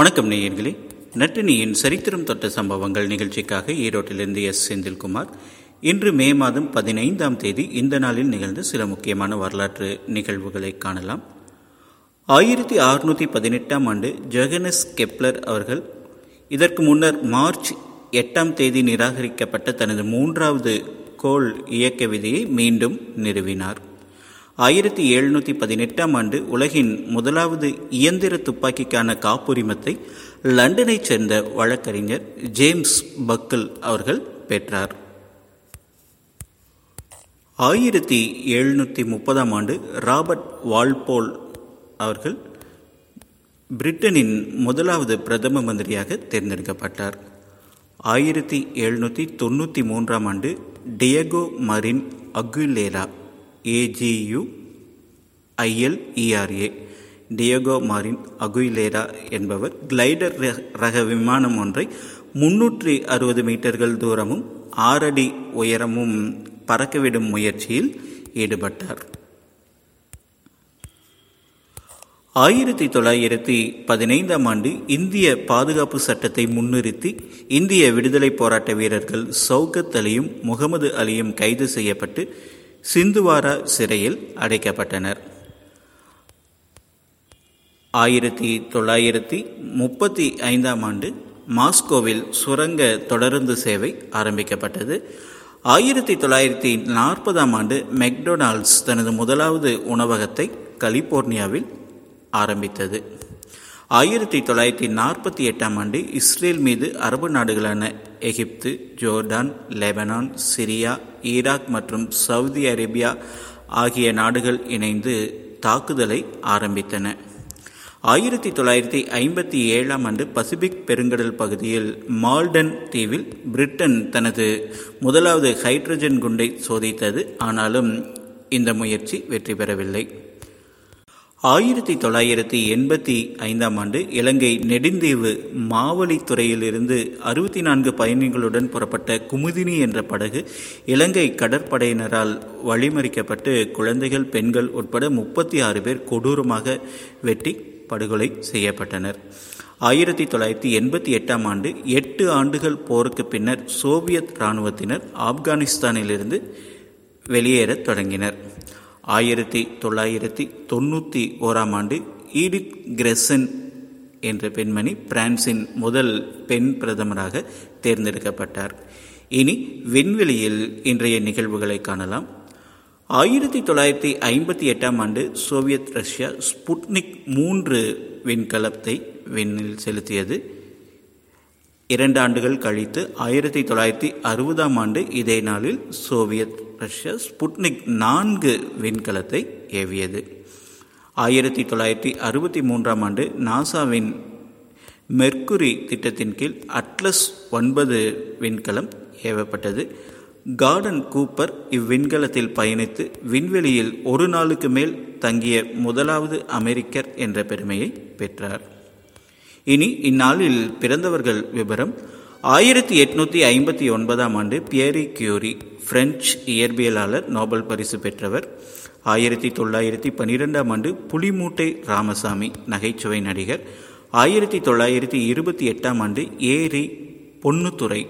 வணக்கம் நேயர்களே. நட்டினியின் சரித்திரம் தொட்ட சம்பவங்கள் நிகழ்ச்சிக்காக ஈரோட்டிலிருந்து எஸ். செந்தில்குமார். இன்று மே மாதம் பதினைந்தாம் தேதி இந்த நாளில் நிகழ்ந்த சில முக்கியமான வரலாற்று நிகழ்வுகளை காணலாம். ஆயிரத்தி அறுநூற்றி பதினெட்டாம் ஆண்டு ஜெகனஸ் கெப்லர் அவர்கள் இதற்கு முன்னர் மார்ச் எட்டாம் தேதி நிராகரிக்கப்பட்ட தனது மூன்றாவது கோல் இயக்க விதியை மீண்டும் நிறுவினார். ஆயிரத்தி எழுநூற்றி பதினெட்டாம் ஆண்டு உலகின் முதலாவது இயந்திர துப்பாக்கிக்கான காப்புரிமத்தை லண்டனைச் சேர்ந்த வழக்கறிஞர் ஜேம்ஸ் பக்கல் அவர்கள் பெற்றார். ஆயிரத்தி எழுநூற்றி முப்பதாம் ஆண்டு ராபர்ட் வால்போல் அவர்கள் பிரிட்டனின் முதலாவது பிரதம மந்திரியாக தேர்ந்தெடுக்கப்பட்டார். ஆயிரத்தி எழுநூற்றி தொண்ணூற்றி மூன்றாம் ஆண்டு Diego Marin Aguilera A G U I L E R A Diego Marin Aguilera என்பவர். கிளைடர் ரக விமானம் ஒன்றை முன்னூற்றி அறுபது மீட்டர்கள் தூரமும் ஆறடி உயரமும் பறக்கவிடும் முயற்சியில் ஈடுபட்டார். ஆயிரத்தி தொள்ளாயிரத்தி பதினைந்தாம் ஆண்டு இந்திய பாதுகாப்பு சட்டத்தை முன்னிறுத்தி இந்திய விடுதலை போராட்ட வீரர்கள் சௌகத் அலியும் முகமது அலியும் கைது செய்யப்பட்டு சிந்துவாரா சிறையில் அடைக்கப்பட்டனர். ஆயிரத்தி தொள்ளாயிரத்தி முப்பத்தி ஐந்தாம் ஆண்டு மாஸ்கோவில் சுரங்க தொடருந்து சேவை ஆரம்பிக்கப்பட்டது. ஆயிரத்தி தொள்ளாயிரத்தி நாற்பதாம் ஆண்டு மெக்டொனால்ட்ஸ் தனது முதலாவது உணவகத்தை கலிபோர்னியாவில் ஆரம்பித்தது. ஆயிரத்தி தொள்ளாயிரத்தி நாற்பத்தி எட்டாம் ஆண்டு இஸ்ரேல் மீது அரபு நாடுகளான Egypt Jordan Lebanon Syria Iraq மற்றும் சவுதி அரேபியா ஆகிய நாடுகள் இணைந்து தாக்குதலை ஆரம்பித்தன. ஆயிரத்தி தொள்ளாயிரத்தி ஐம்பத்தி ஏழாம் ஆண்டு பசிபிக் பெருங்கடல் பகுதியில் மால்டன் தீவில் பிரிட்டன் தனது முதலாவது ஹைட்ரஜன் குண்டை சோதித்தது. ஆனாலும் இந்த முயற்சி வெற்றி பெறவில்லை. ஆயிரத்தி தொள்ளாயிரத்தி எண்பத்தி ஐந்தாம் ஆண்டு இலங்கை நெடுந்தீவு மாவலித்துறையிலிருந்து அறுபத்தி நான்கு பயணிகளுடன் புறப்பட்ட குமுதினி என்ற படகு இலங்கை கடற்படையினரால் வழிமறிக்கப்பட்டு குழந்தைகள் பெண்கள் உட்பட முப்பத்தி ஆறு பேர் கொடூரமாக வெட்டி படுகொலை செய்யப்பட்டனர். ஆயிரத்தி தொள்ளாயிரத்தி எண்பத்தி எட்டாம் ஆண்டு எட்டு ஆண்டுகள் போருக்கு பின்னர் சோவியத் இராணுவத்தினர் ஆப்கானிஸ்தானிலிருந்து வெளியேறத் தொடங்கினர். ஆயிரத்தி தொள்ளாயிரத்தி தொண்ணூற்றி ஓராம் ஆண்டு ஈடித் கிரெசன் என்ற பெண்மணி பிரான்சின் முதல் பெண் பிரதமராக தேர்ந்தெடுக்கப்பட்டார். இனி விண்வெளியில் இன்றைய நிகழ்வுகளை காணலாம். ஆயிரத்தி தொள்ளாயிரத்தி ஐம்பத்தி எட்டாம் ஆண்டு சோவியத் ரஷ்யா ஸ்புட்னிக் மூன்று விண்கலத்தை விண்ணில் செலுத்தியது. இரண்டு ஆண்டுகள் கழித்து ஆயிரத்தி தொள்ளாயிரத்தி அறுபதாம் ஆண்டு இதே நாளில் சோவியத் ரஷ்யா ஸ்புட்னிக் நான்கு விண்கலத்தை ஏவியது. ஆயிரத்தி தொள்ளாயிரத்தி அறுபத்தி மூன்றாம் ஆண்டு நாசாவின் மெர்க்குரி திட்டத்தின் கீழ் அட்லஸ் ஒன்பது விண்கலம் ஏவப்பட்டது. கார்டன் கூப்பர் இவ்விண்கலத்தில் பயணித்து விண்வெளியில் ஒரு நாளுக்கு மேல் தங்கிய முதலாவது அமெரிக்கர் என்ற பெருமையை பெற்றார். இனி இந்நாளில் பிறந்தவர்கள் விவரம் ஆயிரத்தி எட்நூற்றி ஐம்பத்தி ஒன்பதாம் ஆண்டு பியரி கியூரி பிரெஞ்சு இயற்பியலாளர் நோபல் பரிசு பெற்றவர். ஆயிரத்தி தொள்ளாயிரத்தி பன்னிரெண்டாம் ஆண்டு புலிமூட்டை ராமசாமி நகைச்சுவை நடிகர். ஆயிரத்தி தொள்ளாயிரத்தி இருபத்தி எட்டாம் ஆண்டு ஏரி பொன்னுத்துறை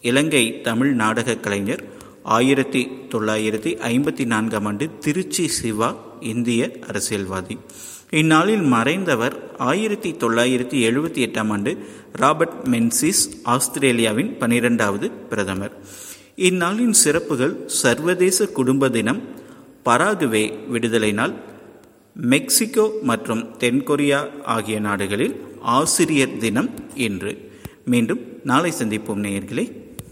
இலங்கை தமிழ் நாடக கலைஞர். ஆயிரத்தி தொள்ளாயிரத்தி ஐம்பத்தி நான்காம் ஆண்டு திருச்சி சிவா இந்திய அரசியல்வாதி. இந்நாளில் மறைந்தவர் ஆயிரத்தி தொள்ளாயிரத்தி எழுபத்தி எட்டாம் ஆண்டு ராபர்ட் மென்சிஸ் ஆஸ்திரேலியாவின் பனிரெண்டாவது பிரதமர். இந்நாளின் சிறப்புகள் சர்வதேச குடும்ப தினம் பராகுவே விடுதலை நாள் மெக்சிகோ மற்றும் தென்கொரியா ஆகிய நாடுகளில் ஆசிரியர் தினம் இன்று. மீண்டும் நாளை சந்திப்போம் நேயர்களே.